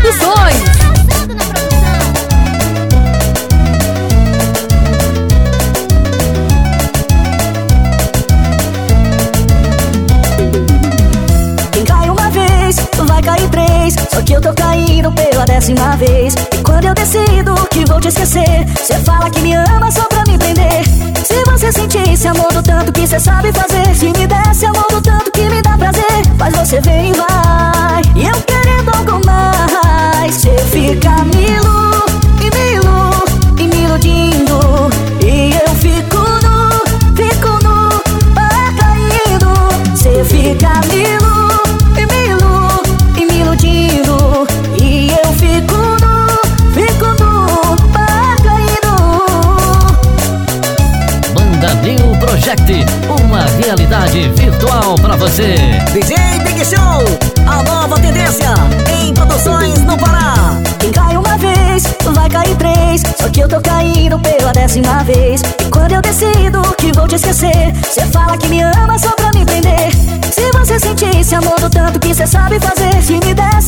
Produções. Quem cai uma vez, vai cair três Só que eu tô caindo pela décima vez E quando eu decido que vou te esquecer Cê fala que me ama só Banda New Project, uma realidade virtual pra você. DJ Big Show, a nova tendência em produções no Pará. Quem cai uma vez, vai cair três Só que eu tô caindo pela décima vez E quando eu decido que vou te esquecer Cê fala que me ama só pra me prender Se você sentisse amor do tanto que cê sabe fazer Se me desse